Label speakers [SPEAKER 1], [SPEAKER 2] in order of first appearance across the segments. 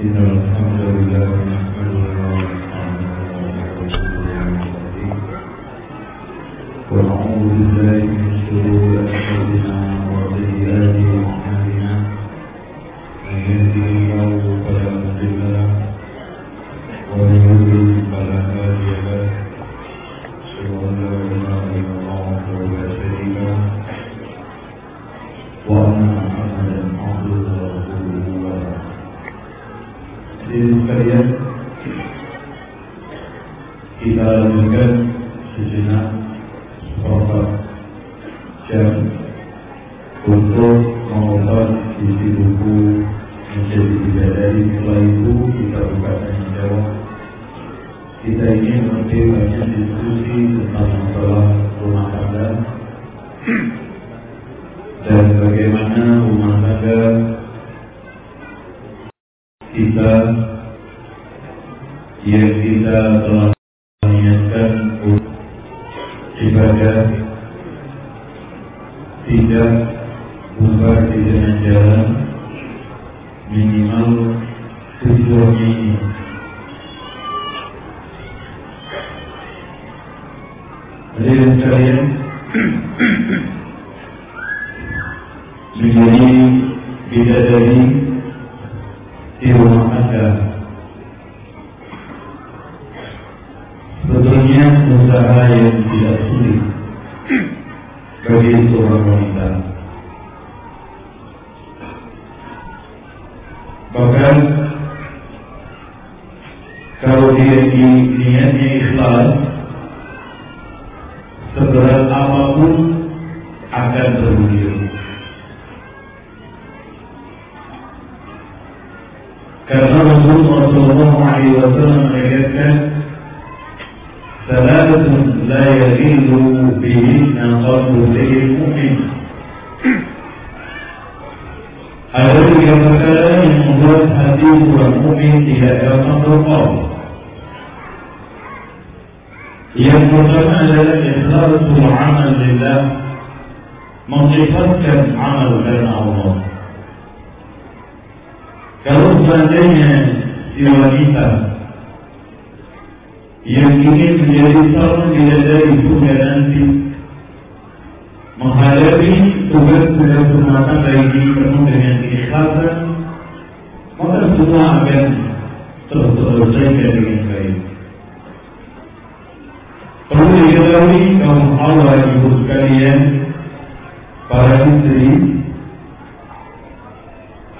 [SPEAKER 1] إن الحمد لله نحمده ونستعينه ونعوذ بالله من شرور أنفسنا bidadari di rumah tangga.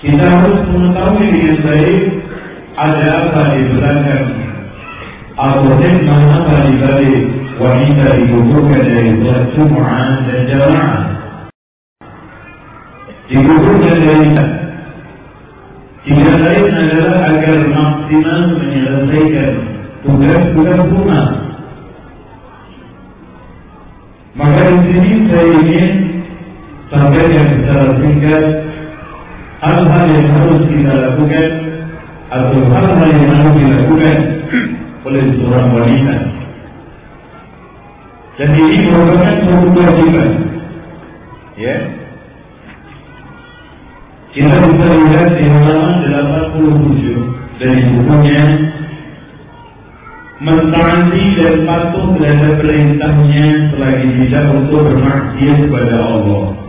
[SPEAKER 1] Kita harus mengetahui dengan baik ada apa di belakang atau hikmah apa di balik wanita digugurkan dari sholat Jum'ah dan Jamaah. Digugurkan dari tidak lain adalah agar maksimal menyelesaikan tugas-tugas rumah. Maka di sini saya ingin sampaikan secara singkat hal-hal yang harus kita lakukan atau hal-hal yang harus dilakukan oleh seorang wanita. Dan ini merupakan suatu kewajiban. Ya. Kita bisa lihat di halaman 87 dari bukunya mentaati dan patuh terhadap perintahnya selagi tidak untuk bermaksiat kepada Allah.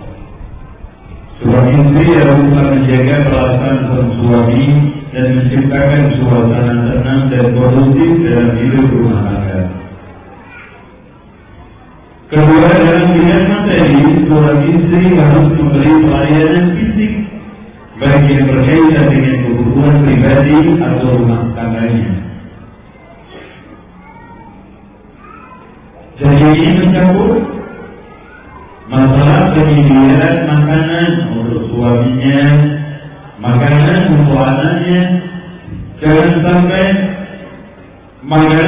[SPEAKER 1] Suami istri harus menjaga perasaan sang suami dan menciptakan suasana tenang dan kondusif dalam hidup rumah tangga. Kedua dalam bidang materi, seorang istri harus memberi pelayanan fisik bagi yang berkaitan dengan kebutuhan pribadi atau rumah tangganya. Jadi ini mencakup masalah penyediaan makanan my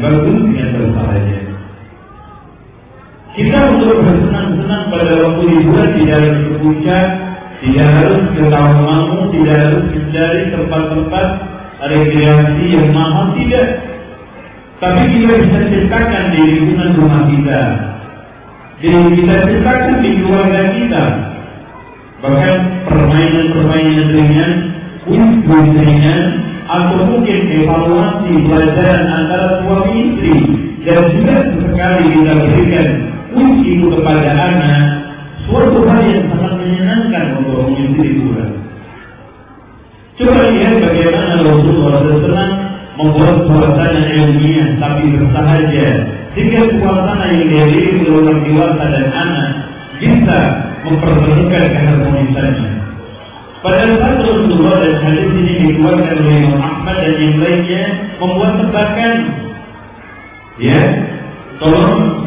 [SPEAKER 1] bagus, dengan bersahaja. Kita untuk bersenang-senang pada waktu liburan tidak harus ke puncak, tidak harus ke Tawangmangu, tidak harus mencari tempat-tempat rekreasi yang mahal, tidak. Tapi kita bisa ciptakan di lingkungan rumah kita. Jadi kita ciptakan di keluarga kita. Bahkan permainan-permainan ringan, kuis-kuis ringan, atau mungkin evaluasi pelajaran antara suami istri dan juga sesekali kita berikan itu kepada anak suatu hal yang sangat menyenangkan untuk mengisi liburan. Coba lihat bagaimana Rasulullah SAW membuat suasana ilmiah tapi bersahaja sehingga suasana yang dihadiri oleh orang dewasa dan anak bisa mempertemukan keharmonisannya. Pada saat Rasulullah dan hadis ini dikeluarkan oleh Imam Ahmad dan yang lainnya membuat tebakan ya tolong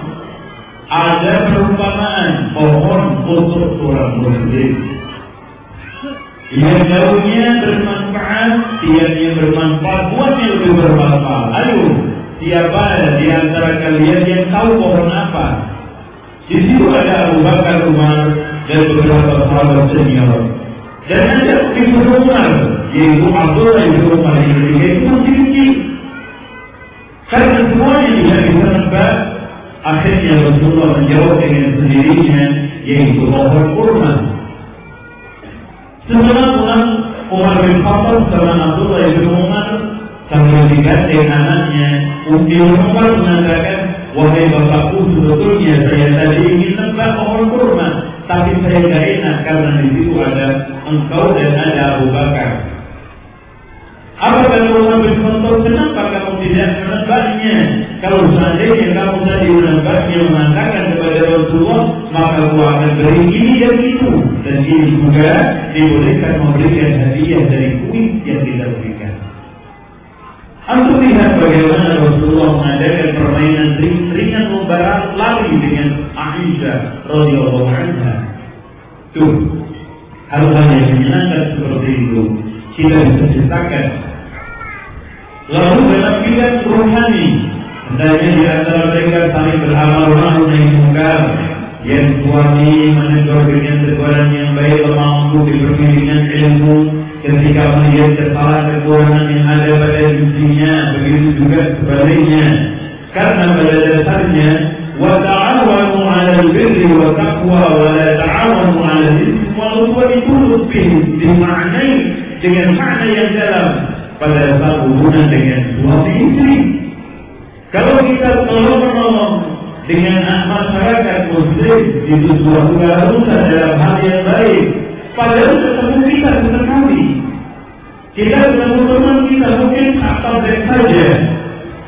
[SPEAKER 1] ada perumpamaan pohon untuk seorang muslim yang daunnya bermanfaat, tiapnya bermanfaat, buahnya lebih bermanfaat. Ayo, siapa di antara kalian yang tahu pohon apa? Di situ ada Abu Bakar Umar dan beberapa sahabat senior. Dan ada Umar, yaitu Abdullah Ibnu Umar yang itu masih kecil. Karena semuanya bisa nebak, akhirnya Rasulullah menjawab dengan sendirinya, yaitu pohon kurma. Setelah pulang Umar bin Khattab sama Abdullah bin Umar sambil digandeng anaknya, Ummi Umar mengatakan, wahai bapakku sebetulnya saya tadi ingin nebak pohon kurma, tapi saya tidak enak karena di situ ada engkau dan ada Abu Bakar. Apa kata Umar bin? Kenapa kamu tidak menebaknya? Kalau seandainya kamu tadi menebaknya mengatakan kepada Rasulullah, maka aku akan beri ini dan itu. Dan ini juga dibolehkan memberikan hadiah dari kuis yang tidak berikan. Untuk lihat bagaimana Rasulullah mengadakan permainan ringan membarat lari dengan Aisyah radhiyallahu anha. Tuh, hal-hal yang menyenangkan seperti itu kita bisa ceritakan. Lalu dalam bidang rohani, hendaknya di antara mereka saling beramal ma'ruf nahi munkar. Yang suami menegur dengan teguran yang baik mampu diberi dengan ilmu ketika melihat kesalahan kekurangan yang ada pada istrinya begitu juga sebaliknya karena pada dasarnya wa ta'awanu 'alal birri wa taqwa wa la ta'awanu 'alal itsmi wal 'udwan itu lebih dimaknai dengan makna yang dalam pada saat hubungan dengan suami istri. Kalau kita tolong menolong dengan masyarakat muslim itu suatu keharusan dalam hal yang baik. Padahal ketemu kita sesekali. Kita ketemu teman kita mungkin atau saja.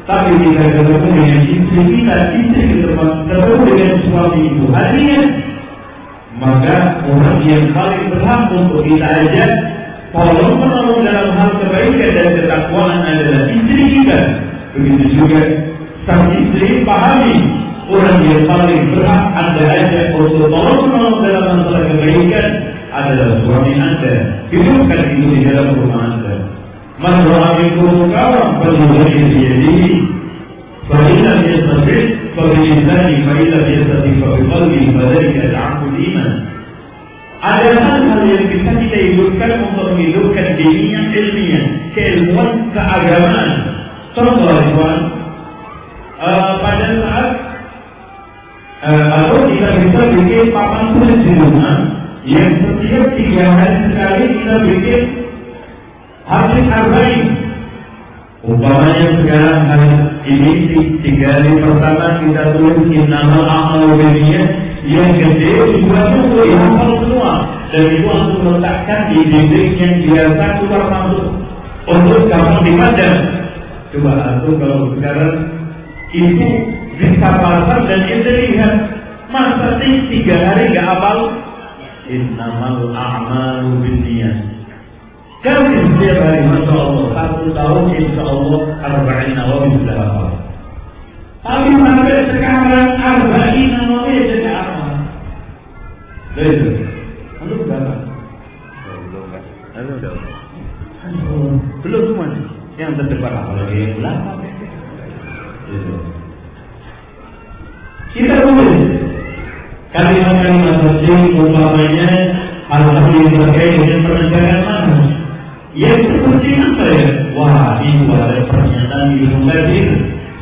[SPEAKER 1] Tapi kita ketemu dengan istri kita, istri ketemu, ketemu dengan suami itu. Artinya, maka orang yang paling berhak untuk kita ajak tolong menolong dalam hal kebaikan dan ketakwaan adalah istri kita. Begitu juga sang istri pahami orang yang paling berhak anda ajak untuk tolong menolong dalam masalah kebaikan adalah suami anda. Hidupkan itu di dalam rumah anda. Man ra'a minkum kawan falyughayyir bi yadihi fa in lam yastati' fa bi lisanihi fa in lam yastati' fa bi qalbihi fa dhalika ad'afu iman. Ada hal-hal yang bisa kita hidupkan untuk menghidupkan dirinya ilmiah, keilmuan keagamaan. Contoh, Tuan, uh, pada saat uh, atau kita bisa bikin papan tulis di rumah yang setiap tiga hari sekali kita bikin hadis arba'in umpamanya sekarang hari ini tiga hari pertama kita tulis innamal a'malu binniyat. Yang gede juga itu dihafal semua. Dan itu langsung letakkan di dinding yang biasa keluar masuk. Untuk gampang dipandang. Coba aku kalau sekarang itu bisa pasar dan kita lihat masa sih tiga hari nggak hafal innamal a'malu binniyat. Kami setiap hari Masya Allah. Satu tahun Insya Allah arba'in nawawi sudah hafal tapi sampai sekarang arba'in nawawi jadi apa itu. Lalu berapa? Belum, belum cuma yang terdepan apalagi yang belakang. Kita tulis kalimat-kalimat umpamanya hal-hal yang terkait dengan penegakan mana? Yang seperti apa ya? Wah, ini ada pernyataan di Mukadir.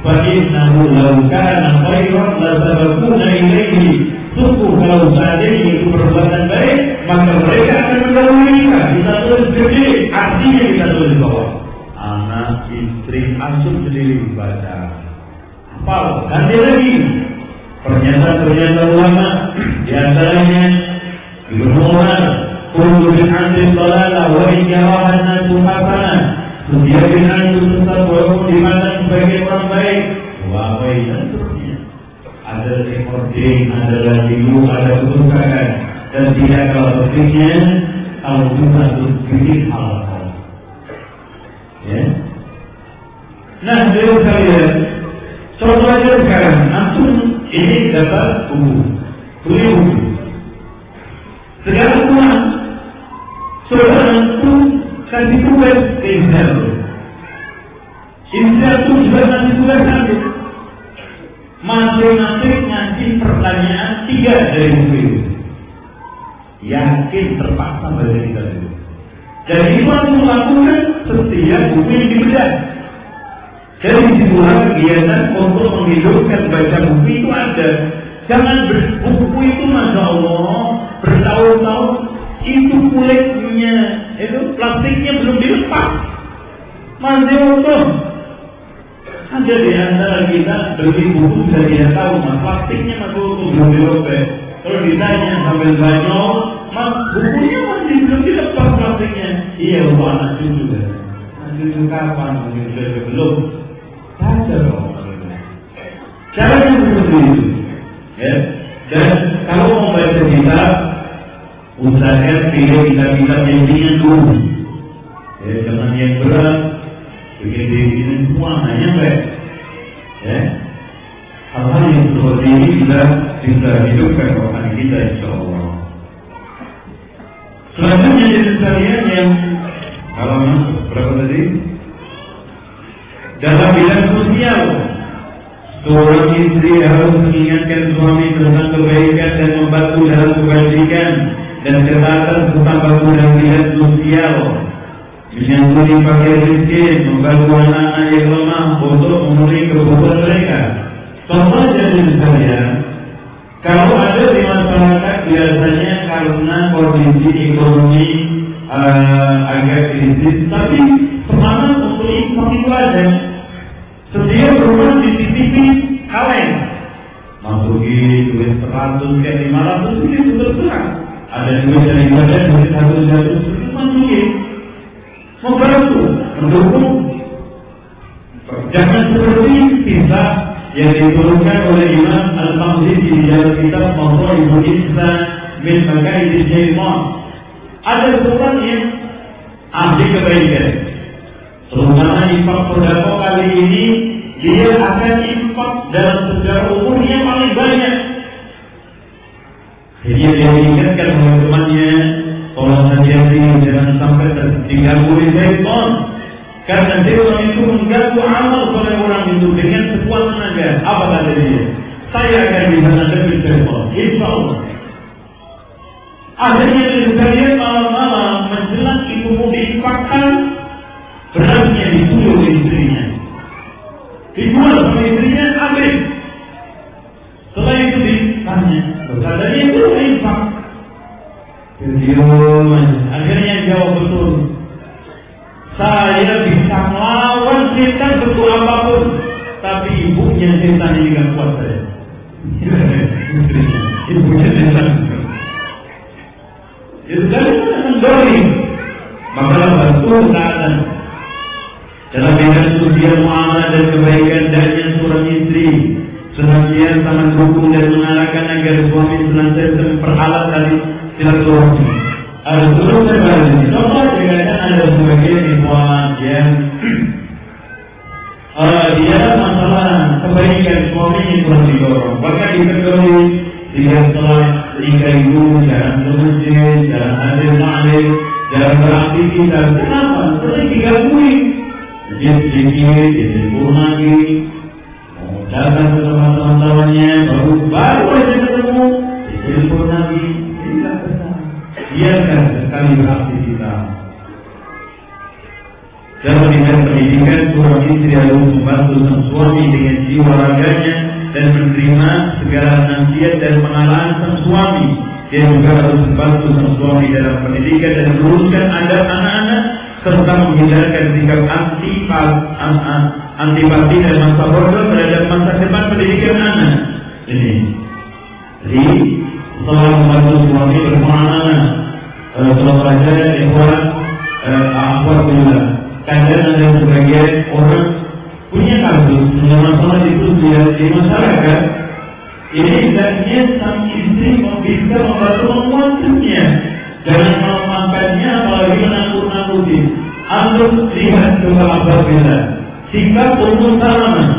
[SPEAKER 1] Law kana khairan la sabaquna ilaihi Sungguh kalau seandainya itu perbuatan baik, maka mereka akan mendahului kita. Kita tulis gede, artinya kita tulis bawah. Anak, istri, asuh sendiri baca. Apa? Ganti lagi. Pernyataan-pernyataan ulama di antaranya Ibnu Umar, "Kullu bin anti salalah wa in yaraha an-nasu hasanah." Setiap bin anti tetap walaupun di mana sebagai orang baik, wa seterusnya ada recording, ada radio, ada kebukaan dan tidak kalau berpikir kalau bukan berpikir hal-hal. Ya. Nah, dari kalian, contoh aja sekarang, ini dapat buku, beli buku. Sekarang pulang, saudara antum kasih tugas ke Insan. Insan itu juga kasih tugas antum masing-masing ngasih pertanyaan tiga dari buku itu. Yakin terpaksa baca kita itu. Dan itu aku lakukan setiap buku yang dibedah. Jadi di situlah kegiatan untuk menghidupkan baca buku itu ada. Jangan buku itu masya Allah bertahun-tahun itu kulitnya itu plastiknya belum dilepas. Masih utuh. Ada di antara kita beli buku bisa tidak tahu mas plastiknya masih utuh belum dirobek kalau ditanya sambil banyak mas bukunya masih belum dilepas plastiknya. Iya untuk anak cucu kan anak cucu kapan? Belum baca dong caranya seperti itu ya. Dan kalau mau baca kitab usahakan pilih kitab-kitab yang ringan dulu. Ya jangan yang berat. Bikin dibikin semua hanya baik ya. Hal-hal yang seperti ini bisa bisa hidupkan rohani kita insya Allah. Selanjutnya jadi sekalian yang kalau berapa tadi dalam bidang sosial Seorang istri harus mengingatkan suami tentang kebaikan dan membantu dalam kebajikan dan ketaatan serta bantu dalam bidang sosial. Menyambut pakai miskin, membantu anak-anak yang lemah untuk memenuhi kebutuhan mereka. Contoh jadi misalnya, kalau ada di masyarakat biasanya karena kondisi ekonomi uh, agak krisis, tapi semangat untuk infak itu ada. Setiap rumah CCTV kaleng. Masuki duit 100 ke 500 ini terserah. Ada duit dari badan duit satu satu itu masukin. Membantu, mendukung. Jangan seperti kisah yang diturunkan oleh Imam Al-Mahdi di dalam kitab Mawdu Ibu Isa min Makaid Syaitan. Ada seorang yang ahli kebaikan. Terutama infak sodako kali ini dia akan infak dalam sejarah umurnya paling banyak. Jadi dia mengingatkan teman-temannya, tolong hati-hati jangan sampai terganggu oleh syaitan. Karena syaitan itu mengganggu amal oleh orang itu dengan sekuat tenaga. Apa kata dia? Saya akan bisa menghadapi syaitan. Insya Allah. Akhirnya sekalian malam-malam menjelang itu mau diinfakkan
[SPEAKER 2] Remember menghindarkan sikap anti antipati dan masa bodoh terhadap masa depan pendidikan anak. Ini. Jadi setelah membantu suami berpengalaman, setelah belajar ikhwan, akhwat bila. Kadang ada sebagian orang punya kasus punya masalah itu dia di masyarakat. Ini hendaknya sang istri bisa membantu menguatkannya. Jangan melemahkannya apalagi menakut-nakuti Antum lihat coba apa beda sikap Ummu Salamah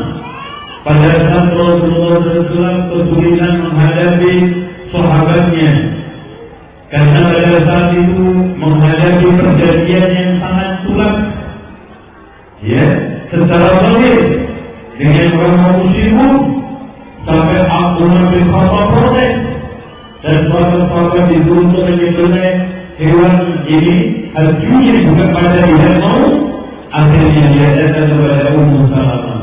[SPEAKER 2] pada saat Rasulullah SAW kesulitan menghadapi sahabatnya. Karena pada saat itu menghadapi perjanjian yang sangat sulit. Ya secara zahir dengan orang muslimun sampai Umar bin Khattab protes. Dan sahabat-sahabat dituntut menyembelih hewan ini artinya bukan pada tidak mau akhirnya dia datang kepada Ummu Salamah.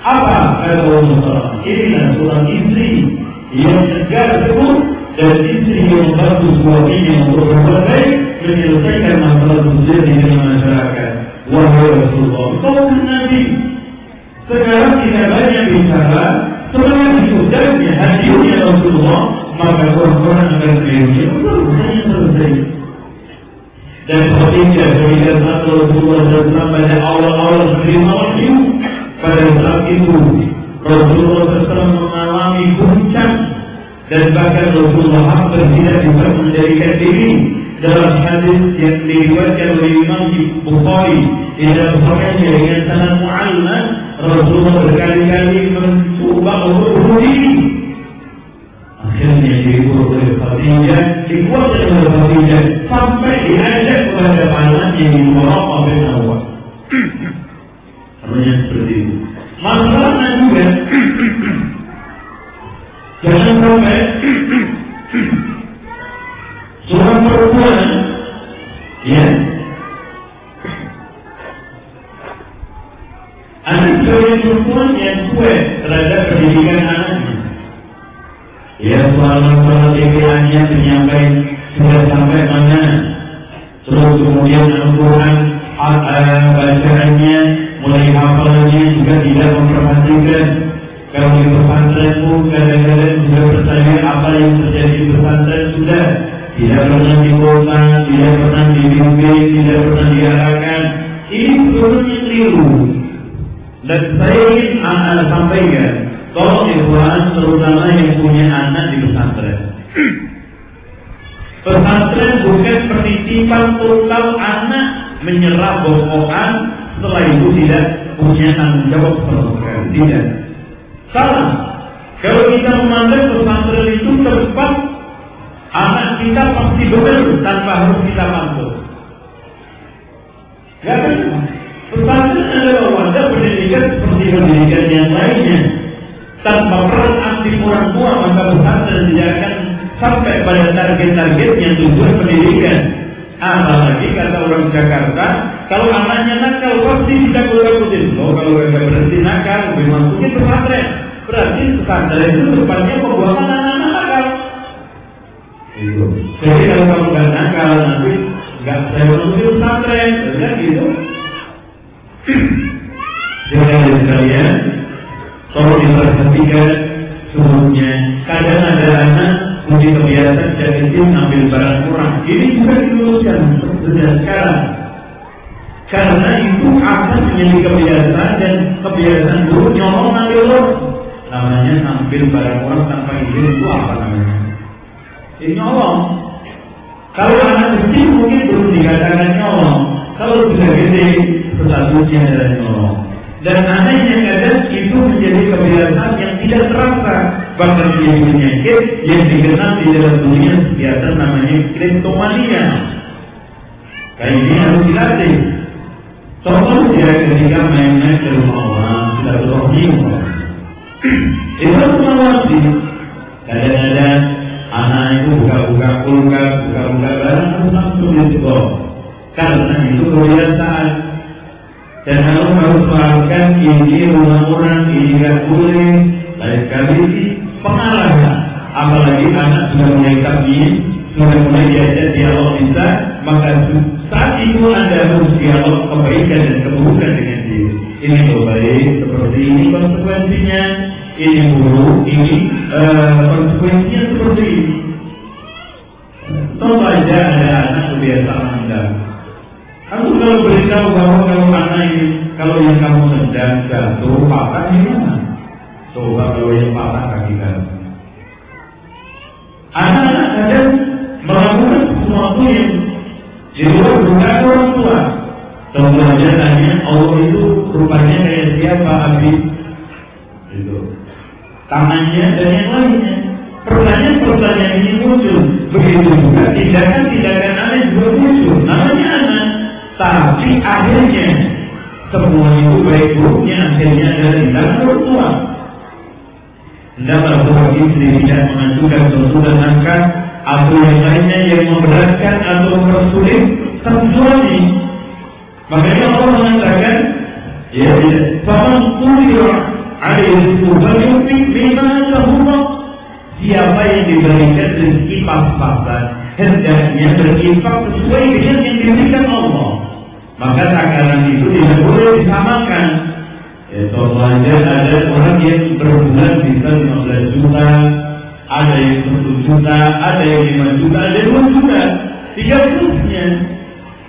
[SPEAKER 2] Apa kata Ummu Salamah? Inilah seorang istri yang tegar teguh dan istri yang membantu suaminya untuk berbuat baik menyelesaikan masalah sosial di dalam masyarakat. Wahai Rasulullah kau kan Nabi sekarang kita banyak bicara sebenarnya disudahnya hadirnya Rasulullah maka orang-orang akan kelirunya hanya selesai dan sepertinya ketika saat Rasulullah SAW pada awal-awal menerima wahyu pada saat itu Rasulullah SAW mengalami guncang dan bahkan Rasulullah hampir tidak bisa menjadikan diri dalam hadis yang diriwayatkan oleh Imam Bukhari di dalam sahihnya dengan sanad mu'alman Rasulullah berkali-kali mencoba untuk bunuh diri akhirnya dihibur oleh Khadijah dikuatkan oleh Khadijah sampai diajak kepada anaknya di Muhammad bin Awal namanya seperti itu. Masalahnya juga. Jangan sampai seorang perempuan ya. Anak seorang perempuan yang kuat terhadap pendidikan anaknya Ya soal-soal pikirannya menyampaikan sudah sampai mana? Terus kemudian Al-Quran bacaannya mulai hafalnya juga tidak memperhatikan. Kalau di pesantren pun kadang-kadang juga bertanya apa yang terjadi di pesantren sudah. Tidak pernah dikotang, tidak pernah dibimbing, tidak pernah diarahkan. Ini sebetulnya keliru. Dan saya ingin anak sampaikan Tolong ikhwan terutama yang punya anak di pesantren. Pesantren bukan penitipan total anak menyerah bohongan setelah itu tidak punya tanggung jawab sama Tidak. Salah. Kalau kita memandang pesantren itu tempat anak kita pasti benar tanpa harus kita bantu. Gak kan? Pesantren adalah wadah pendidikan seperti pendidikan yang lainnya tanpa peran aktif orang tua maka pesantren tidak akan sampai pada target-target yang tujuan pendidikan. Apalagi kata orang Jakarta, kalau anaknya nakal pasti tidak boleh ikutin. Oh, kalau mereka berhenti nakal, lebih masukin pesantren. Berarti pesantren itu tempatnya pembuangan anak-anak nakal. Itu. Jadi kalau kamu nggak nakal nanti nggak saya menuju pesantren, kan gitu. Jadi sekalian, tolong diperhatikan semuanya. Kadang ada anak punya kebiasaan sejak kecil ngambil barang kurang. Ini juga diluruskan sejak sekarang. Karena itu akan menjadi kebiasaan dan kebiasaan dulu nyolong ngambil loh. Namanya ngambil barang orang tanpa izin itu apa namanya? Ini nyolong. Kalau anak kecil mungkin belum dikatakan nyolong. Kalau sudah gede, statusnya adalah nyolong. Dan yang kadang itu menjadi kebiasaan yang tidak terasa. Bahkan menjadi penyakit yang dikenal di dalam dunia biasa namanya kleptomania. Kayak ini harus dilatih. Contoh dia ketika main-main ke rumah orang, sudah berrohim Itu harus mengawasi. Kadang-kadang anak itu buka-buka kulkas, buka-buka barang langsung disetor. Karena itu kebiasaan. Dan harus melakukan ini rumah orang, ini tidak boleh. Lain kali pengarahan. Apalagi anak sudah mulai tabi, sudah mulai diajak dialog bisa, maka saat itu Anda harus dialog kebaikan dan keburukan dengan dia. Ini baik, seperti ini konsekuensinya, ini buruk, ini uh, konsekuensinya seperti ini. Contoh aja ada anak kebiasaan Anda. Aku kalau beritahu bahwa kalau anak ini, kalau yang kamu sedang jatuh patah gimana? Coba kalau yang patah kaki kamu. Anak-anak kadang melakukan sesuatu yang di luar bukan orang tua. Contohnya tanya Allah itu rupanya kayak siapa Abi? Itu. Tangannya dan yang lainnya. Pertanyaan-pertanyaan ini muncul. Begitu juga tindakan-tindakan aneh juga muncul. Namanya anak. Tapi akhirnya semua itu baik buruknya akhirnya tindakan orang tua. Hendaklah seorang istri tidak mengajukan sesuatu angka atau yang lainnya yang memberatkan atau mempersulit sang suami. Makanya Allah mengatakan, ya, "Faman qudira alaihi falyunfiq mimma atahullah." Siapa yang diberikan rezeki pas-pasan, hendaknya berinfak sesuai dengan yang diberikan Allah. Maka takaran itu tidak boleh disamakan. Ya, contoh aja ada orang yang berbulan bisa 15 juta, ada yang 10 juta, ada yang 5 juta, ada yang 2 juta. Tiga terusnya.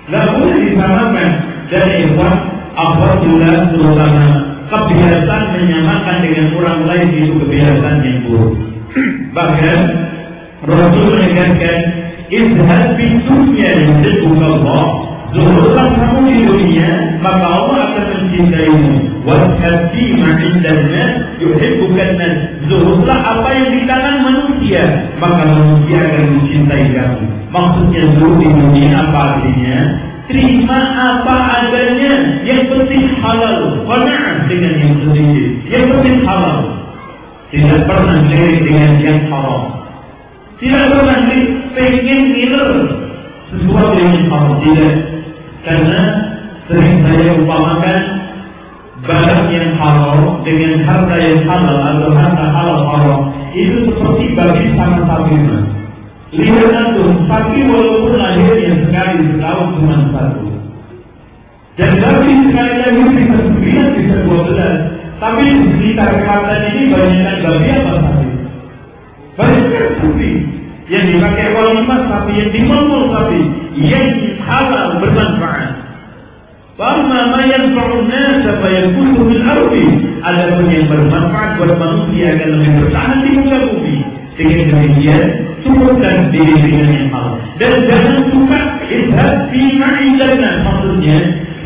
[SPEAKER 2] Nggak boleh disamakan. Dan ikhwan, apabila terutama kebiasaan menyamakan dengan orang lain itu kebiasaan yang buruk. Bahkan Rasul Izhad bisunya yang Allah Zuhurlah kamu di dunia, maka Allah akan mencintaimu. Washad fi ma'indana yuhibbukan nas. Zuhurlah apa yang di tangan manusia, maka manusia akan mencintai kamu. Maksudnya zuhur di dunia apa artinya? Terima apa adanya, yang penting halal. Qana'ah dengan yang sedikit, yang penting halal. Tidak pernah lirik dengan yang haram. Tidak pernah pengen ngiler sesuatu yang haram. Tidak karena sering saya umpamakan barang yang halal dengan harta yang halal atau harta halal haram itu seperti babi sama sapi mas. Lihat antum, sapi walaupun lahirnya sekali setahun cuma satu. Dan babi sekali lagi bisa sembilan bisa dua belas. Tapi di sekitar kata ini banyakkan babi apa sapi? Banyakkan sapi yang dipakai walimah sapi, yang dimamul sapi, yang halal bermanfaat. Wama ma yanfa'un nasa fayakunu fil ardi. Adapun yang bermanfaat buat manusia akan lebih bertahan di muka bumi. Dengan demikian, cukupkan diri dengan yang halal. Dan jangan suka idhab fi ma'idana. Maksudnya,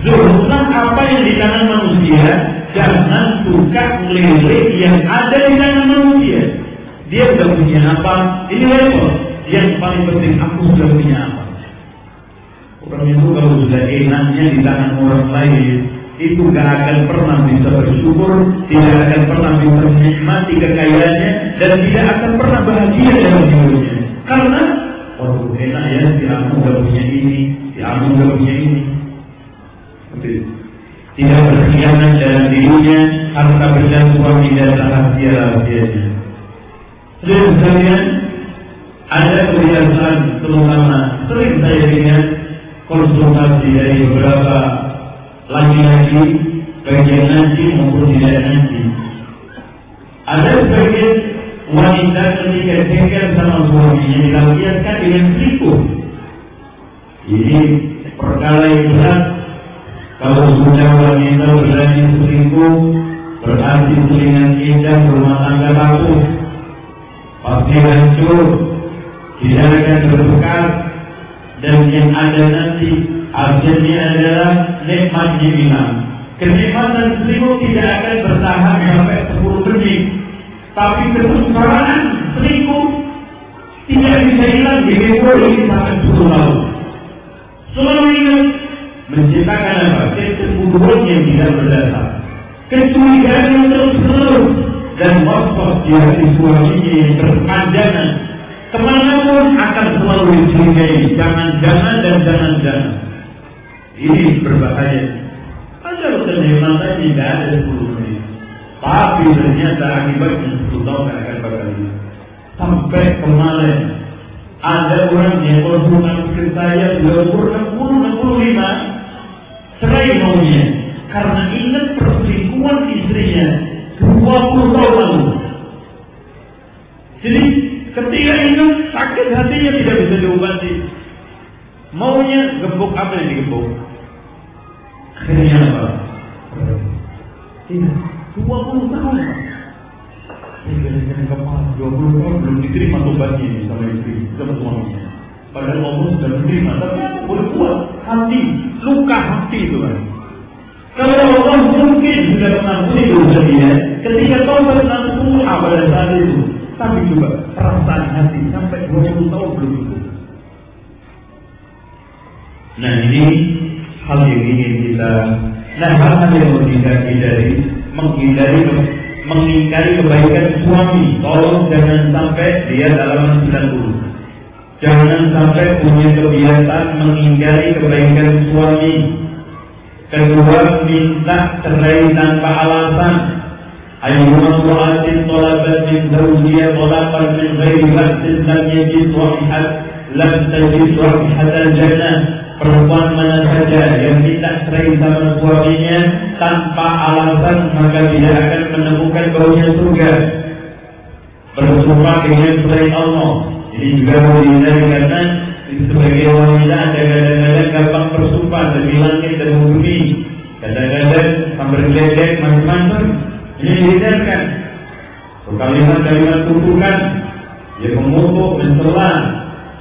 [SPEAKER 2] zuhurlah apa yang di tangan manusia. Jangan suka melirik yang ada di tangan manusia. Dia sudah punya apa? Ini level. Yang paling penting aku sudah punya apa? Orang itu kalau sudah enaknya di tangan orang lain, itu gak akan pernah bisa bersyukur, tidak akan pernah bisa menikmati kekayaannya, dan tidak akan pernah bahagia dalam hidupnya. Karena, waduh enak ya, si Anu gak punya ini, si Anu gak punya ini. Tidak berkhianat dalam dirinya, harta benda suami dan rahasia-rahasianya. Saudara sekalian, ada kebiasaan terutama sering saya lihat konsultasi dari beberapa laki-laki bagian nanti maupun tidak nanti. Ada sebagian wanita ketika tinggal sama suaminya dilakukan dengan selingkuh. Ini perkara yang berat. Kalau sudah wanita berani selingkuh, berarti selingan indah rumah tangga rapuh. Pasti hancur, tidak akan berbekas, dan yang ada nanti hasilnya adalah nikmatnya hilang. Kenikmatan selingkuh tidak akan bertahan sampai 10 menit. Tapi kesusahan selingkuh tidak bisa hilang di memori sampai 10 tahun. Selalu ingat menciptakan apa? Kecemburuan yang tidak berdasar. Kecurigaan yang terus-menerus dan waspas di hati suaminya berpanjangan. Ke mana pun akan selalu dicurigai. Jangan-jangan dan jangan-jangan. Ini berbahaya. Ada ternyata tidak ada 10 menit. Tapi ternyata akibatnya 10 tahun akan bakal Sampai kemarin ada orang yang konsultasi ke saya beliau umur 60 65 cerai maunya karena ingat perselingkuhan istrinya 20 tahun lalu. Jadi ketika ingat sakit hatinya tidak bisa diobati. Maunya gembok apa yang digembok? Akhirnya apa? Tidak, 20 tahun. Saya kepala 20 tahun belum diterima tobatnya ini sama istri, sama suaminya. Padahal Allah sudah menerima, tapi boleh buat hati, luka hati itu kan. Kalau Allah mungkin sudah mengampuni dosa dia, ketika taubat langsung pada saat itu. Tapi juga perasaan hati sampai 20 tahun belum itu. Nah ini hal yang ingin kita, nah hal-hal yang mau kita hindari, menghindari mengingkari kebaikan suami. Tolong jangan sampai dia dalam 90. Jangan sampai punya kebiasaan mengingkari kebaikan suami. Kedua, minta cerai tanpa alasan. Mu'atin tolabat min zawjiyah tolabat min ghairi waktin lam yajid wahihat lam tajid wahihat al-jannah perempuan mana saja yang minta cerai sama suaminya tanpa alasan maka tidak akan menemukan baunya surga. Bersumpah dengan selain Allah. Ini juga mau karena sebagai wanita ada kadang-kadang gampang bersumpah demi langit dan bumi. Kadang-kadang sambil geledek macam-macam dihindarkan. Kalimat-kalimat kutukan yang memukul mencela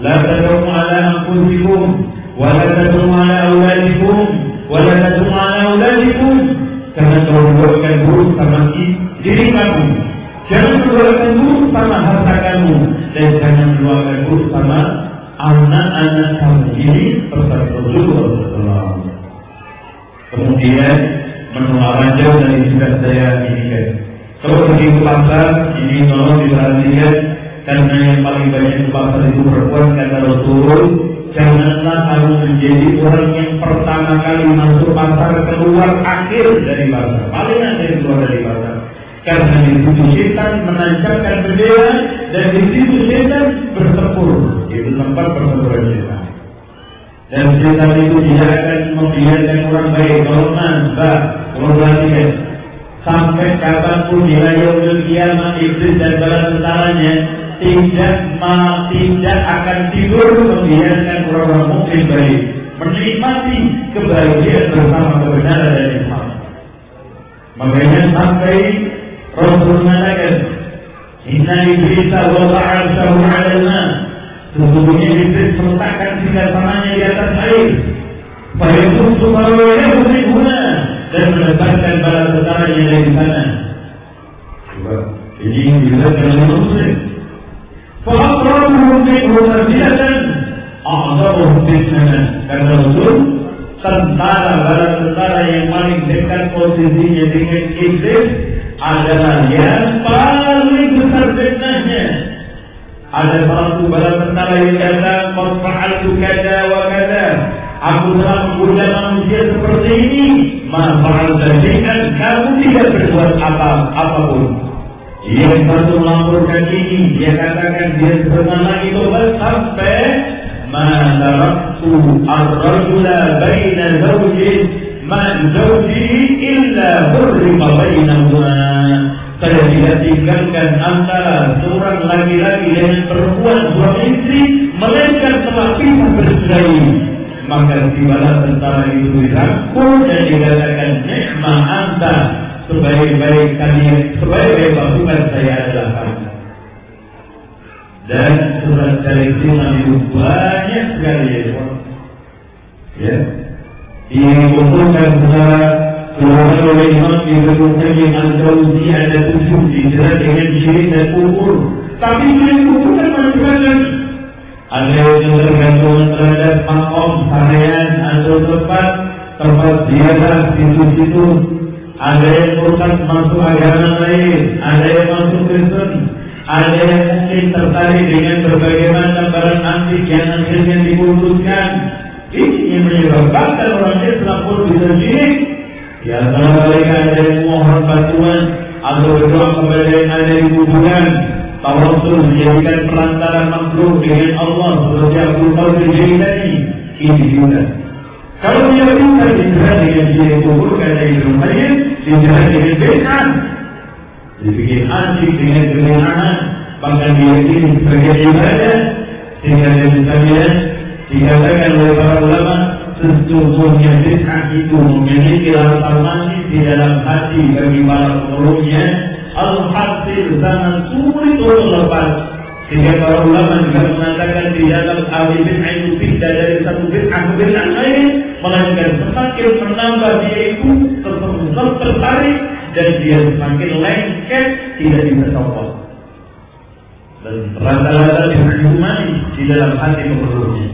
[SPEAKER 2] la tad'u ala anfusikum. Wa la tad'u ala dibum. wa la tad'u ala awladikum. Karena telah membuatkan buruk sama diri kamu. Jangan membuatkan buruk sama harta kamu. Dan jangan membuatkan buruk sama anak-anak kamu. Ini pesan Rasulullah kemudian menolak jauh dari sudah saya ini kan kalau ke pasar ini tolong diperhatikan karena yang paling banyak pasar itu perempuan kata Rasul janganlah kamu menjadi orang yang pertama kali masuk pasar keluar akhir dari pasar paling akhir keluar dari pasar. Karena di situ setan menancapkan bendera dan di situ setan bertempur. Itu tempat pertempuran setan. Dan setan itu tidak akan membiarkan orang baik kalau mbak perhatikan sampai kapan pun di layar kiamat iblis dan bala tentaranya tidak ma, tidak akan tidur membiarkan orang-orang mukmin baik menikmati kebahagiaan bersama kebenaran dan Islam. Makanya sampai Rasul mengatakan, Inna iblis wa ta'arsahu 'ala al-ma. Sesungguhnya iblis meletakkan singgasananya di atas air. Fayakun sumawayahu minhuna dan menempatkan para tentara yang ada di sana. Ini dilihat dengan muslim. Fa'akramuhum minhum manzilatan a'zamuhum fitnatan. Karena itu tentara para tentara yang paling dekat posisinya dengan Iblis adalah yang paling besar fitnahnya. Ada satu bala tentara yang datang, "Qad fa'altu kada wa kada Aku telah menggoda manusia seperti ini. Ma fa'alta syai'an Kamu tidak berbuat apa apa pun. Yang satu melaporkan ini, dia katakan dia sebentar lagi tobat, sampai ma taraktu ar-rajula baina zawjin ma zawjihi illa hurrima bainahuma. Saya tidak tinggalkan antara seorang laki-laki dengan perempuan suami istri melainkan telah pisah bercerai maka tibalah tentara itu dirangkul dan dikatakan nikmah anta sebaik-baik kalian sebaik-baik pasukan saya adalah kamu dan surat Al-Ikhwan itu banyak sekali ya. ya. Dikumpulkan secara Keluarga oleh Imam Ibn Qayyim Al-Jawzi ada tujuh dijerat dengan syirik dan. Tapi syirik kubur kan macam-macam. Ada yang tergantung terhadap makom, harian atau tempat tempat ziarah situ-situ. Ada yang merupakan masuk agama lain, ada yang masuk Kristen, ada yang mungkin tertarik dengan berbagai macam barang antik yang akhirnya diputuskan. Ini menyebabkan orang Islam pun bisa syirik. Ya, kalau mereka ada yang mohon bantuan atau berdoa kepada yang ada di kuburan, Tawasul menjadikan perantara makhluk dengan Allah seperti Abu Qadir Jailani. Ini juga. Kalau dia bisa dijerat dengan dia kubur kata Ibnu Qayyim, dijerat dengan bid'ah. Dibikin anjing dengan kebenaran, bahkan dia ini sebagai ibadah, sehingga dia sekalian dikatakan oleh para ulama sesungguhnya bid'ah itu memiliki latar manis di dalam hati bagi para pengeluhnya Al-Hasil sangat sulit untuk lepas. Sehingga para ulama juga mengatakan di dalam ahli bid'ah itu tidak dari satu bid'ah ke bid'ah lain Melainkan semakin menambah dia itu terus tertarik Dan dia semakin lengket tidak bisa copot Dan rata-rata dihukumi di dalam hati pengeluhnya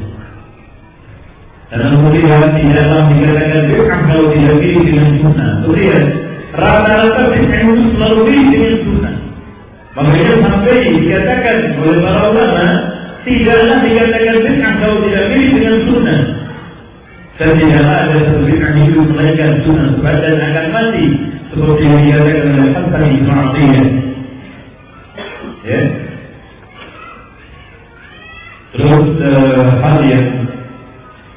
[SPEAKER 2] karena kemudian di dalam dikatakan bid'ah kalau diyakini dengan sunnah. Kemudian rata-rata itu selalu dengan sunnah. Makanya sampai dikatakan oleh para ulama tidaklah dikatakan bid'ah kalau diyakini dengan sunnah. Dan tidaklah ada satu bid'ah itu melainkan sunnah dan akan mati seperti yang dikatakan oleh Hasan Ibn. Ya. Terus uh, hal yang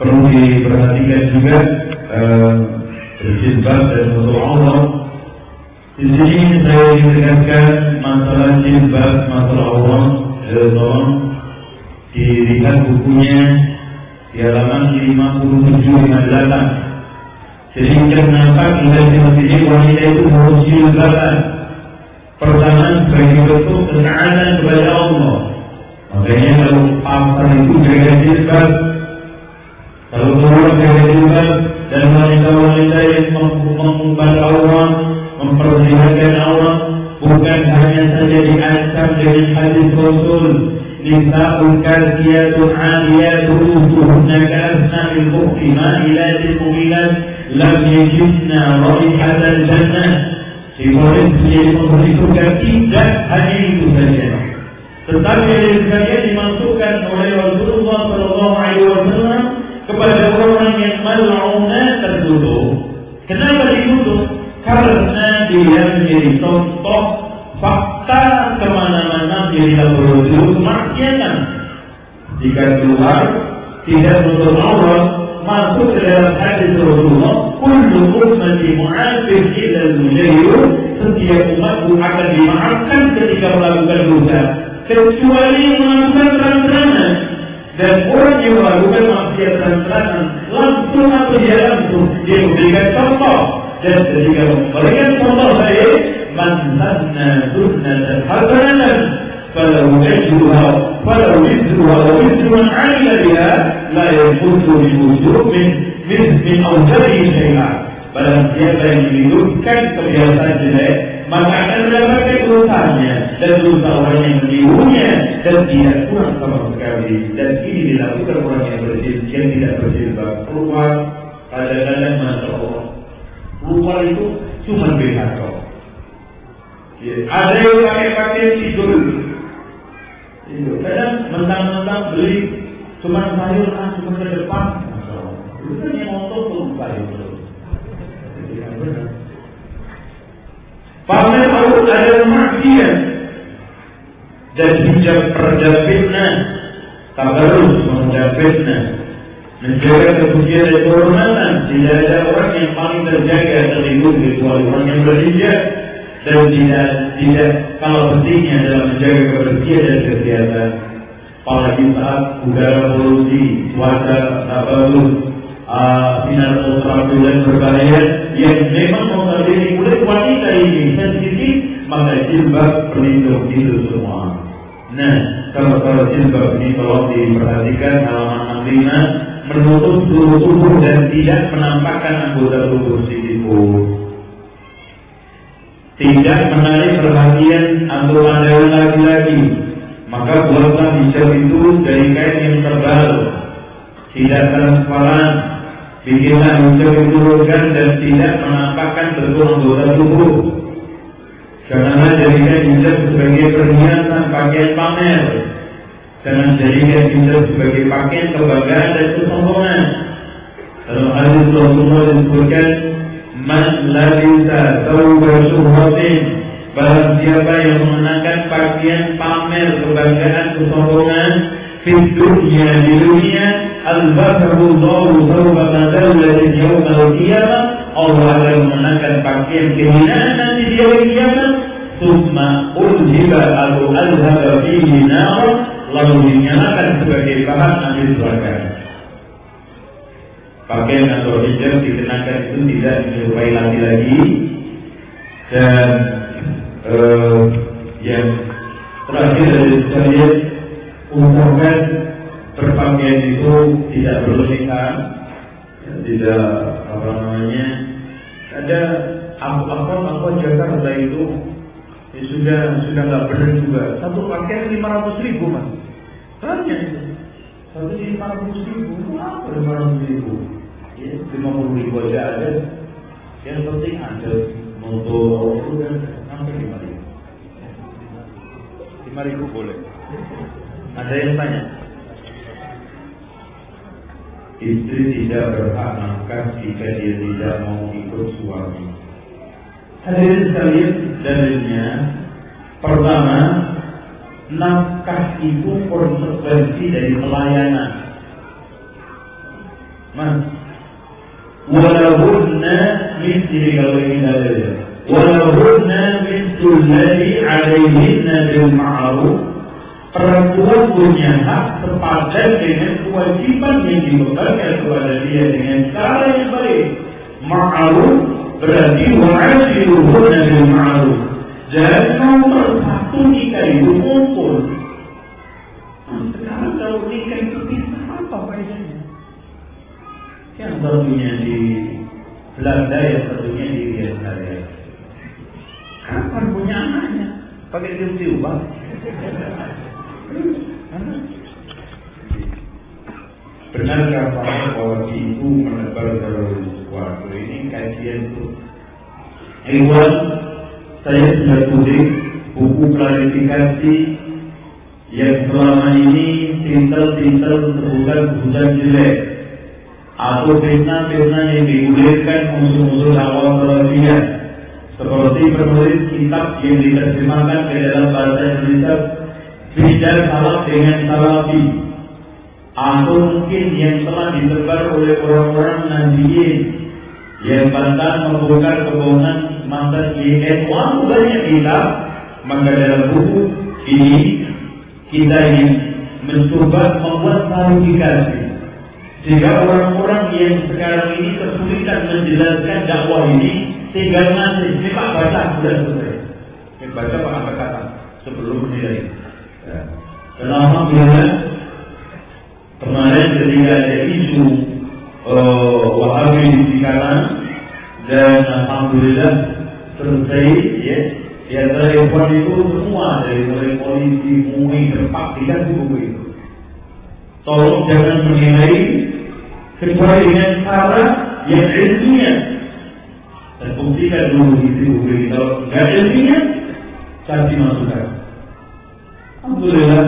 [SPEAKER 2] perlu diperhatikan juga berjilbab dan menutup. Di sini saya ingin tegaskan masalah jilbab, masalah Allah. Tolong dilihat bukunya di halaman 57 58. Jadi kenapa kita di masjid wanita itu harus jilbaban? Pertama sebagai bentuk ketaatan kepada Allah. Makanya kalau pasar itu jaga jilbab kalau keluar dari jilbab dan wanita-wanita yang mengubah aurat, memperlihatkan aurat, bukan hanya saja diancam dengan hadis Rasul, nisa'ul kasiyatun aliyatun usuhunna ka'asnamil bukti ma'ilatil mu'ilat lam yajidna raihatan jannah Siforis menjadi pemberi surga tidak hanya itu saja tetapi yang sekalian dimasukkan oleh Rasulullah Sallallahu Alaihi Wasallam kepada orang yang mal'unah tertutup. Kenapa ditutup? Karena dia menjadi contoh fakta ke mana-mana dia tidak perlu kemaksiatan. Jika keluar tidak menutup aurat masuk ke dalam hadis Rasulullah, kullu ummati mu'afir illa al-mujahir, setiap umatku akan dimaafkan ketika melakukan dosa, kecuali melakukan terang-terangan dan orang yang melakukan maksiat terang-terangan langsung atau tidak langsung dia memberikan contoh dan ketika memberikan contoh saya man sanna sunnatan hasanatan falau ajruha falau wizruha wa wizru man amila biha la yanqusu min wujud min min min awjari syai'an Barang siapa yang menghidupkan kebiasaan jelek maka akan mendapatkan dosanya dan dosa orang yang menirunya dan tidak kurang sama sekali. Dan ini dilakukan orang yang bersih yang tidak berjilbab keluar. Kadang-kadang masya Allah keluar itu cuma beda kau ya, ada yang pakai pakaian tidur itu kadang mentang-mentang beli cuma sayur ah cuma ke depan. Itu kan yang untuk belum sayur Pamer Allah adalah maksiat. Dan hijab perda fitnah. tabarus mengundang fitnah menjaga kesucian dan kehormatan tidak ada orang yang paling terjaga terlindung kecuali orang yang berhijab dan tidak tidak kalau pentingnya dalam menjaga kebersihan dan kesehatan. Apalagi saat udara polusi cuaca tak bagus uh, sinar ultraviolet berbahaya yang memang mengalami kulit wanita ini sensitif maka jilbab pelindung itu semua. Nah kalau kalau jilbab ini tolong diperhatikan halaman 65 menutup seluruh tubuh dan tidak menampakkan anggota tubuh pun tidak menarik perhatian anggota dewan laki-laki maka buatlah hijab itu dari kain yang tebal tidak transparan bikinlah hijab itu rogan dan tidak menampakkan bentuk anggota tubuh. Janganlah jadikan hijab sebagai perhiasan pakaian pamer jangan jadikan hijab sebagai pakaian kebanggaan dan kesombongan. Dalam hadis Rasulullah disebutkan man labisa thawba syuhratin barang siapa yang mengenakan pakaian pamer kebanggaan kesombongan di dunia di dunia al-basahu Allahu thawba madallatin yawmal qiyamah Allah akan mengenakan pakaian kehinaan nanti di hari kiamat. Summa ulhiba atau alhaba fihi lalu dinyalakan sebagai bahan api neraka pakaian atau hijab dikenakan itu tidak menyerupai laki-laki dan uh, yang terakhir dari sekalian usahakan berpakaian itu tidak berlebihan ya, tidak apa namanya ada apa apa apa Jakarta itu ya sudah sudah nggak benar juga. Satu pakaian lima ratus ribu mas. Banyak itu. Satu lima ratus ribu apa lima ratus ribu? Ya lima puluh ribu aja ada. Yang penting ada motor dan sampai lima ribu. Lima ribu boleh. Ada yang tanya? Istri tidak berhak nafkah jika dia tidak mau ikut suami hadirin sekalian dalilnya pertama nafkah itu konsekuensi dari pelayanan. Mas walahunna misli kalau ini dalilnya walahunna mislu alladhi alaihinna bil perempuan punya hak sepadan dengan kewajiban yang dibebankan kepada dia dengan cara yang baik. Ma'ruf berarti wa'ashiruhunna bil ma'ruf dan nomor satu nikah itu kumpul. Nah, sekarang kalau nikah itu bisa apa faedahnya? Yang satunya di Belanda, yang satunya di Italia. Kapan punya anaknya? Pakai diubah. Benarkah bahwa ibu menebar terus sesuatu ini kajian itu? Iwan saya sudah tulis buku klarifikasi yang selama ini tintel-tintel sebutan hujan jelek. Atau fitnah-fitnah yang digulirkan musuh-musuh dakwah salafiyah seperti penulis kitab yang diterjemahkan ke dalam bahasa Indonesia Bidar Salaf dengan Salafi. Atau mungkin yang telah disebar oleh orang-orang Nahdliyin yang bantah membongkar kebohongan mantan IN Walaupun banyak kita maka dalam buku ini kita ingin mencoba membuat klarifikasi. Sehingga orang-orang yang sekarang ini kesulitan menjelaskan dakwah ini tinggal nanti ini baca sudah selesai. Ini baca apa kata sebelum menilai ya. dan Alhamdulillah kemarin ketika ada isu uh, Wahabi di kanan dan Alhamdulillah selesai ya di antara itu semua dari mulai polisi, MUI, berpak tidak buku itu. Tolong jangan menilai kecuali dengan cara yang ilmiah dan buktikan dulu isi buku itu. Kalau nggak ilmiah, kasih masukan. Alhamdulillah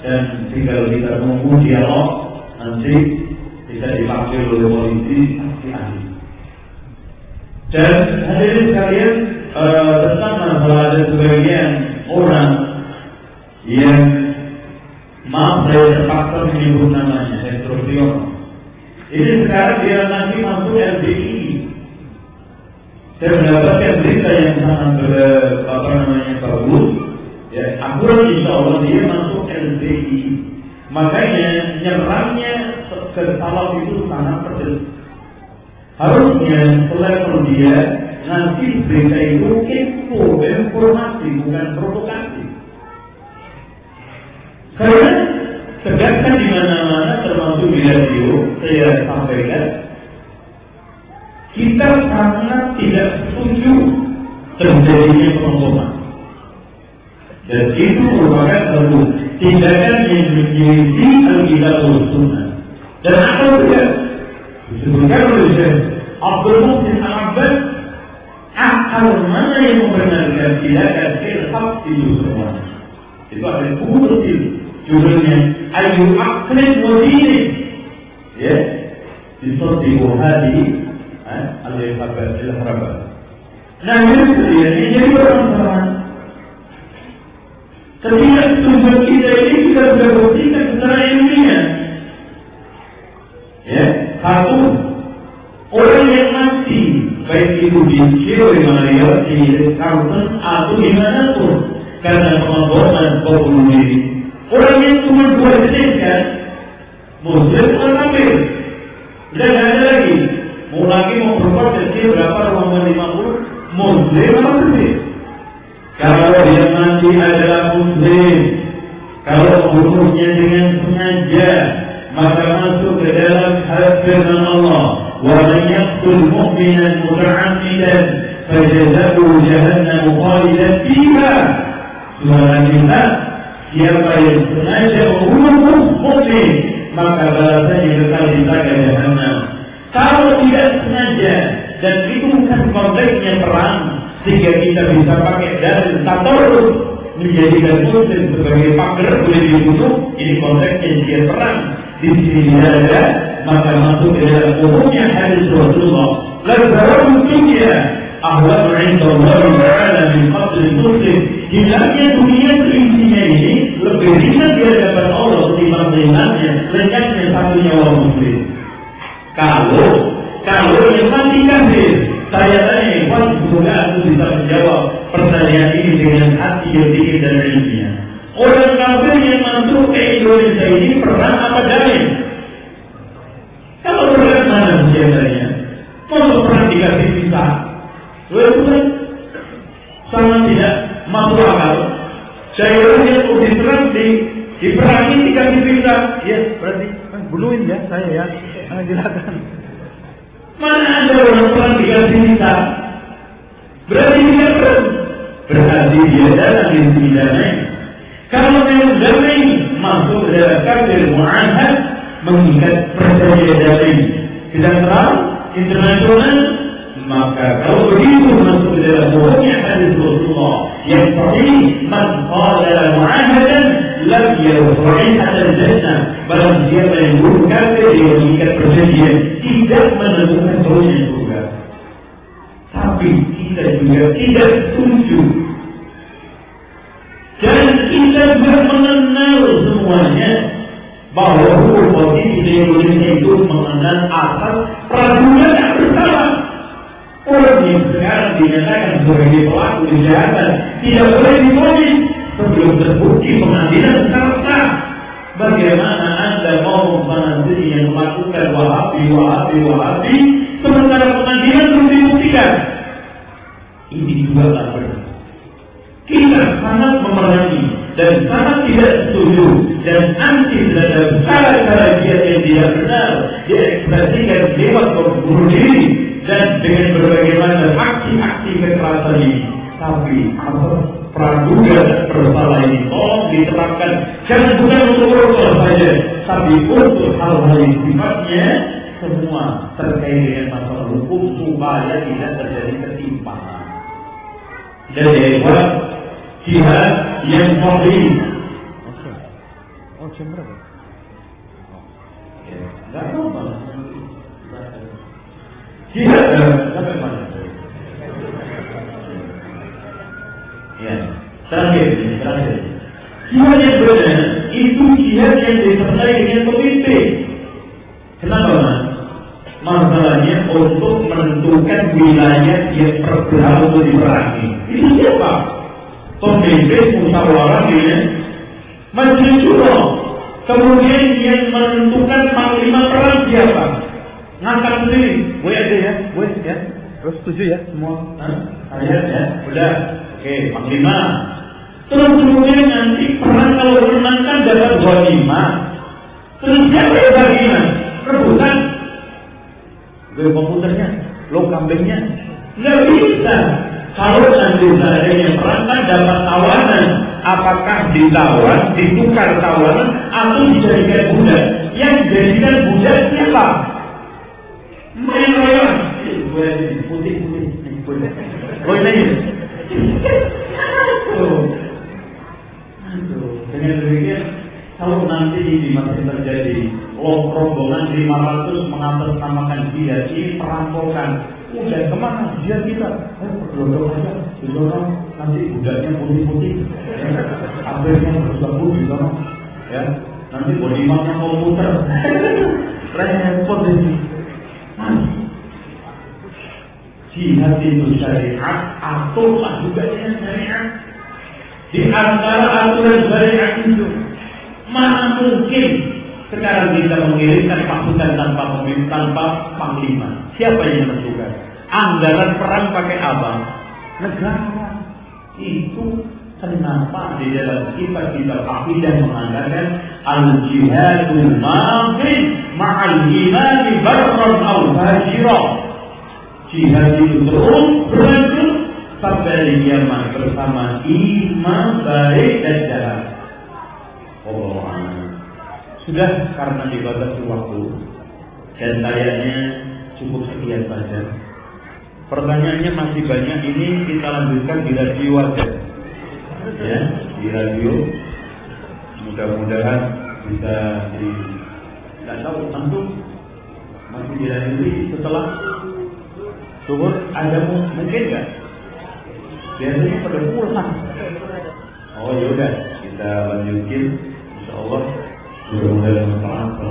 [SPEAKER 2] dan tinggal kita menunggu dialog nanti bisa dipakai oleh polisi. Dan hadirin sekalian uh, tentang masalah ada sebagian orang yang Maaf saya terpaksa menyebut namanya, Hendro. Ini sekarang dia nanti masuk LBI. Saya mendapatkan berita yang sangat ber, apa namanya bagus. Ya, akurat insya Allah dia masuk LBI. Makanya nyerangnya salaf itu sangat kecil. Harusnya selevel dia nanti berita itu info, informasi bukan provokasi. Karena tegaskan di mana-mana termasuk di radio saya sampaikan kita sangat tidak setuju terjadinya pemotongan. Dan itu merupakan satu tindakan yang menjadi Alkitab Sunnah. Dan apa tidak disebutkan oleh Syekh Abdul Muhsin Al-Abbas akal mana yang membenarkan tindakan ilham itu semua. Itu ada buku kecil judulnya Ayu Aklin Wadini. Ya, disortibu hadi al-ilhabat al-harabat. Nah, ini ini jadi permasalahan. Ketidaksetujuan kita ini kita satu orang yang mati baik itu di Chile, Malaysia, di Carlton atau di mana pun karena pengorbanan bom bunuh diri. Orang yang cuma dua jenis kan, Muslim atau kafir. Dan ada lagi, mau lagi mau berbuat kecil berapa lima puluh, Muslim atau kafir. Kalau dia mati adalah Muslim, kalau membunuhnya dengan sengaja, maka masuk ke dalam hadis firman Allah ومن يقتل مؤمنا متعمدا فجزاؤه جهنم خالدا فيها Surah An-Nisa Siapa yang sengaja membunuh mukmin maka balasannya kekal di neraka jahanam. Kalau tidak sengaja dan itu bukan konteksnya perang sehingga kita bisa pakai dalil tatorus menjadikan muslim sebagai pagar boleh dibunuh ini konteksnya dia perang ada maka masuk ke dalam umumnya hadis Rasulullah. Lalu dunia ahwal inda Allah Ta'ala min qatl muslim. Hilangnya dunia seisinya ini lebih ringan di hadapan Allah ketimbang ringannya lenyapnya satu nyawa muslim. Kalau kalau yang mati kafir saya tanya Ikhwan semoga aku bisa menjawab pertanyaan ini dengan hati yang dingin dan ilmiah orang kafir yang masuk ke Indonesia ini perang apa damai kalau perang mana biasanya kalau perang dikasih visa Lalu sama tidak masuk akal. Saya yang mau diserang di diperangi dikasih visa, ya berarti
[SPEAKER 3] Eh, bunuhin ya saya ya. Ah, silakan.
[SPEAKER 2] mana ada orang perang dikasih visa? Berarti dia. Berarti dia dalam pidana. Kalau memang damai masuk dalam mu'ahad mengikat perjanjian. Tidak terang internasional maka kalau begitu masuk dalam hukumnya hadis Rasulullah yang sahih man qala mu'ahadan lam yurfa'in hatta jannah barang siapa yang buruk kafir dia mengikat perjanjian tidak menemukan terusnya surga tapi kita juga tidak setuju kita juga mengenal semuanya bahwa hukum positif di itu mengenal asas praduga tak bersalah Orang yang sekarang dinyatakan sebagai pelaku kejahatan tidak boleh diponis sebelum terbukti pengadilan sah. Bagaimana Anda mau menandiri yang melakukan wahabi, wahabi, wahabi, sementara pengadilan belum dibuktikan? Ini juga tak benar. Kita sangat memerangi dan sangat tidak setuju dan anti terhadap cara-cara dia yang tidak benar diekspresikan lewat bunuh diri dan dengan berbagai macam aksi-aksi kekerasan ini. Tapi apa praduga bersalah ini tolong diterapkan jangan bukan untuk koruptor saja, tapi untuk hal-hal yang sifatnya semua terkait dengan masalah hukum supaya tidak terjadi ketimpangan. Dan jihad yang sahih.
[SPEAKER 3] Oke. Oh, jam berapa?
[SPEAKER 2] Ya, nggak apa-apa. Jihad sampai mana? Ya, terakhir, terakhir. Jihad yang benar itu jihad yang disertai dengan pemimpin. Kenapa mas? Masalahnya untuk menentukan wilayah yang berhak untuk diperangi. Itu siapa? Pemimpin musyawarah dengan majelis syuro. Kemudian yang menentukan panglima perang siapa? Ngangkat sendiri.
[SPEAKER 3] Gue aja ya, gue ya. Terus setuju ya semua.
[SPEAKER 2] Ayat ya, udah. Oke, panglima. Terus kemudian nanti perang kalau menangkan dapat ghanimah. Terus siapa yang bagian? Rebutan.
[SPEAKER 3] Gue komputernya, lo kambingnya.
[SPEAKER 2] Nggak bisa. Seandainya perang kan dapat tawanan. Apakah ditawan, ditukar tawanan, atau dijadikan budak? Yang dijadikan budak siapa? Gue putih putih. Oh ini. Dengan demikian kalau nanti di masih terjadi rombongan 500 mengatasnamakan dia ini perampokan udah ke mana? Dia kita. Eh bergelodok aja. Di sana nanti budaknya putih-putih. Ya. akhirnya bersambut di sana. Ya. Nanti bodimaknya komputer repot ini Mas, jihad itu syariat atau juga dengan syariat? Di antara aturan syariat itu mana mungkin sekarang kita mengirimkan pasukan tanpa pemimpin tanpa panglima. Siapa yang menentukan anggaran perang pakai apa negara. Itu kenapa di dalam kitab-kitab akidah mengatakan al jihadul mafin ma'al imani barran au fajira jihad itu terus berlanjut sampai kiamat bersama iman baik dan jahat. Allah Sudah karena dibatasi waktu dan kayaknya cukup sekian saja. Pertanyaannya masih banyak ini kita lanjutkan di radio aja. Ya, di radio. Mudah-mudahan bisa di tidak tahu tentu masih di radio setelah Subuh ada mungkin nggak? Biasanya pada pulang. Oh yaudah kita lanjutin. Insya Allah mudah-mudahan bermanfaat.